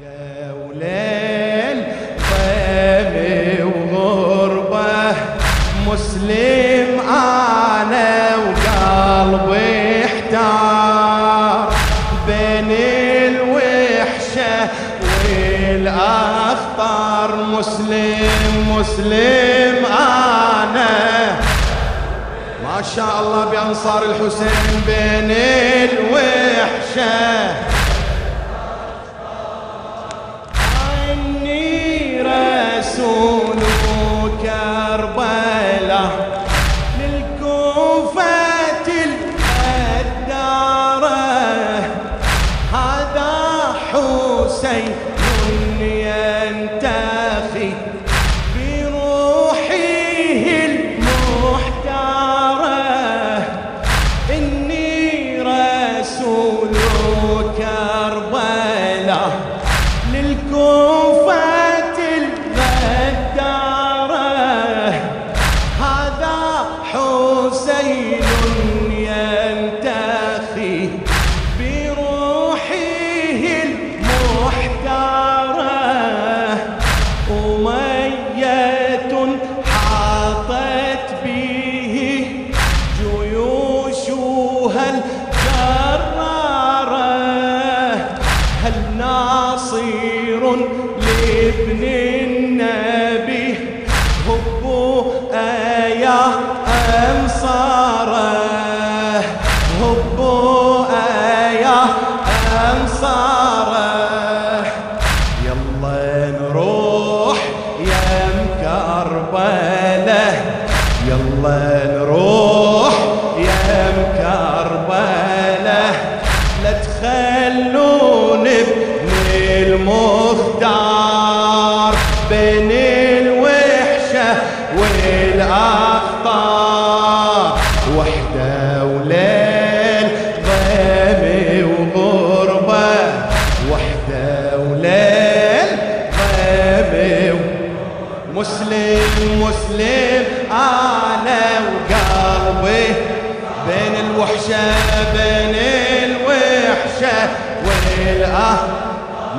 وليل ضيمي وغربة مسلم أنا وقلبي احتار بين الوحشة والأخطار مسلم مسلم أنا. ما شاء الله بأنصار الحسين بين الوحشة.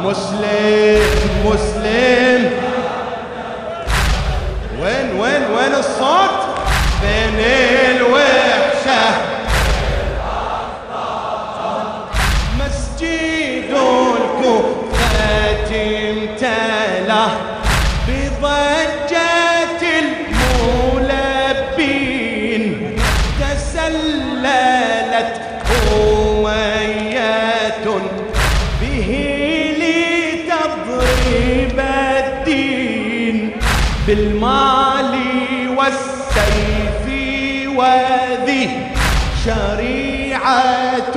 مسلم مسلم. وين وين وين الصوت؟ بين الوحشة. مسجد الكوفة امتلأ بضجة بالمال والسيف وذي شريعة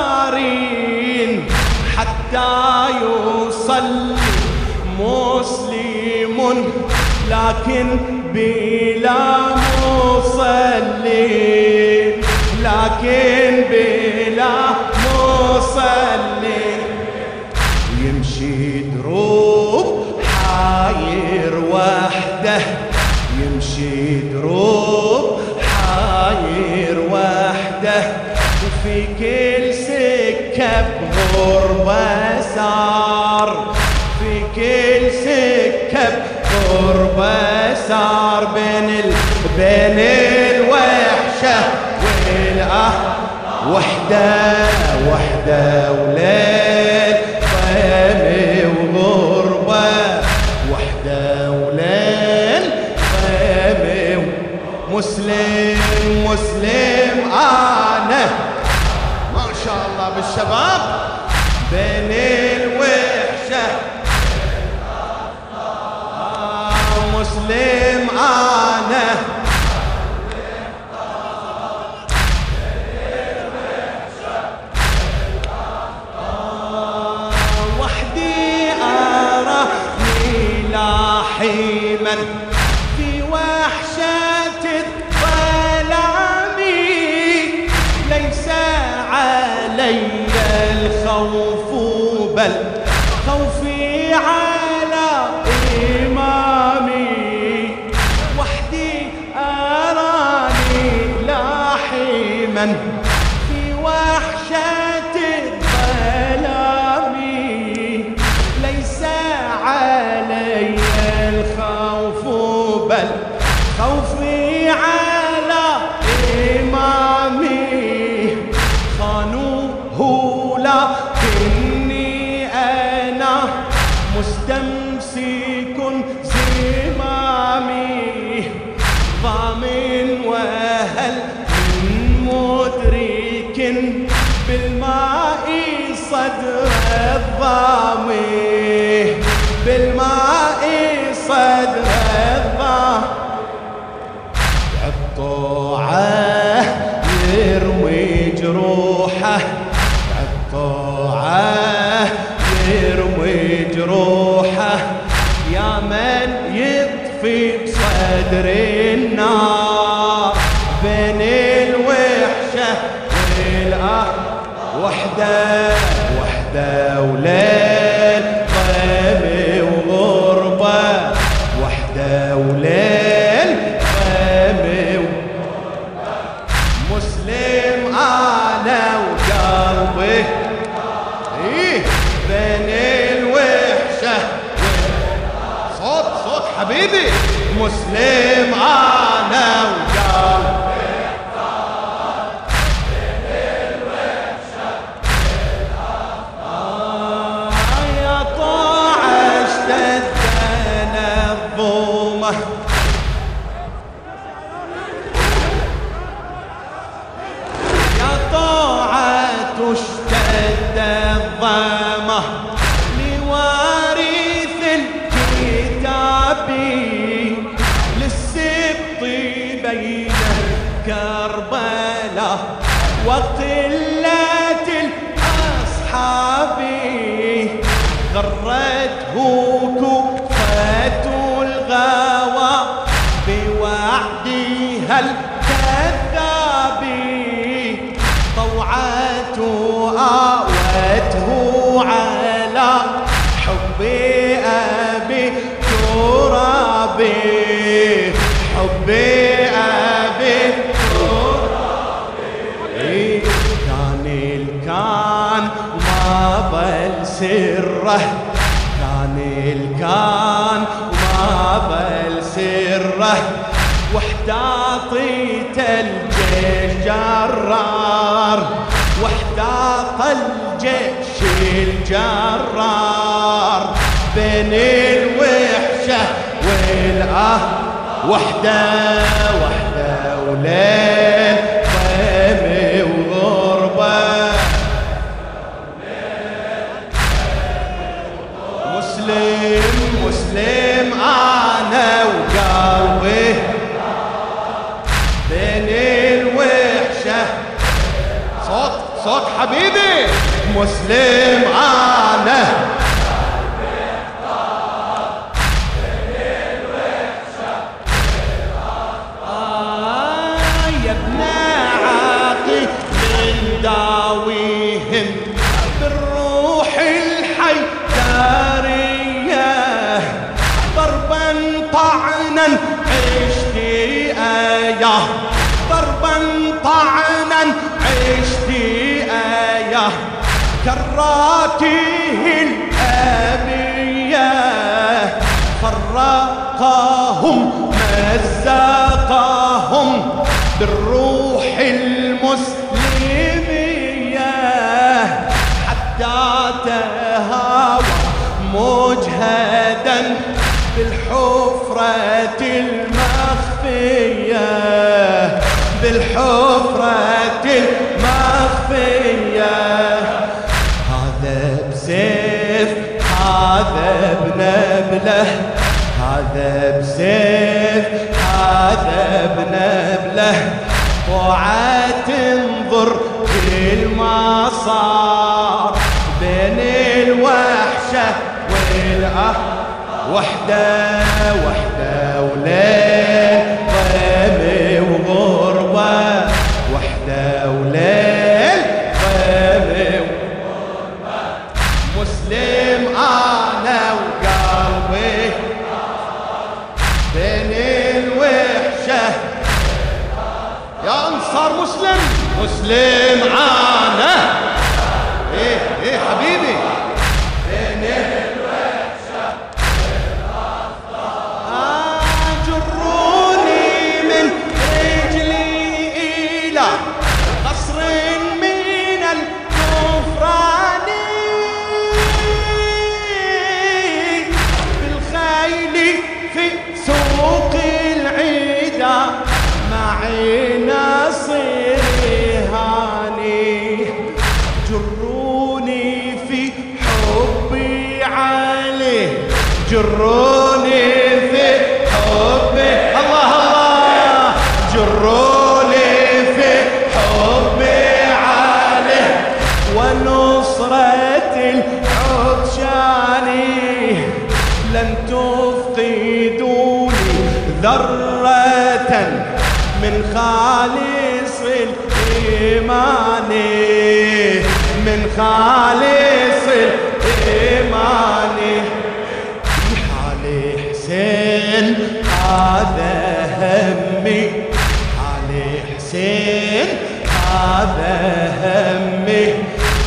الجبارين حتى يصلي مسلم لكن بلا مصلي لكن بلا مصلي. يمشي دروب صار في كل سكة بغربة صار بين ال... بين الوحشة والأه وحدة وحدة وليل طيمي وغربة. وحدة وليل طيمي مسلم مسلم أنا ما شاء الله بالشباب. آه بل خوفي على إمامي. خانوه لكني أنا مستمسك زمامي. ضامن وهل من مدرك بالماء صدر الضامي. بالماء صدر النار بين الوحشة والأهل وحدة وحدة وليل ضيم مسلم سره كان الكان ما بل سرة واحتاطيت الجيش جرار. واحتاط الجيش الجرار. بين الوحشة والأه وحدة وحدة وليل حبيبي. مسلم داويهم بالروح الحيدارية. ضربا طعنا كراته الأبية فرقاهم مزقاهم بالروح المسلمية حتى تهاوى مجهدا بالحفرة المخفية بالحفرة المخفية. بنبله هذا بسيف هذا بنبله طوعة تنظر صار بين الوحشة والأه وحدة وحدة وليل ضيمي وغربة. وحدة وليل ضيمي مسلم أنا انصار مسلم. مسلم أنا جروني في حبي الله الله. جروني في حبي عليه. ونصرة العطشاني لن تفقدوني ذرة من خالص الإيمان. من خالص همي. حالي حسين هذا همي.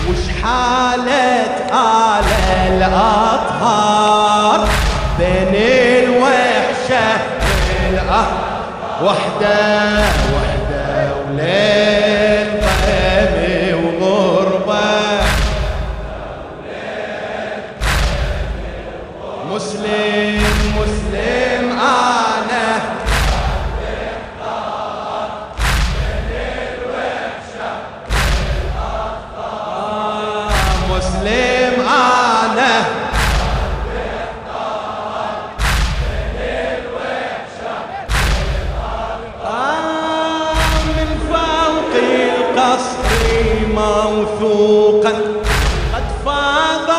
وش حالة آل الأطهار؟ بين الوحشة والأهل وحدة القصر موثوقا. قد فاض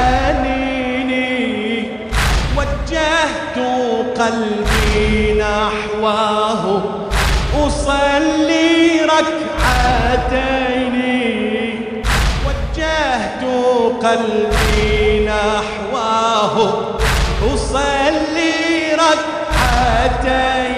بحنيني وجهت قلبي نحوه. أصلي ركعتين. وجهت قلبي نحوه. أصلي ركعتين.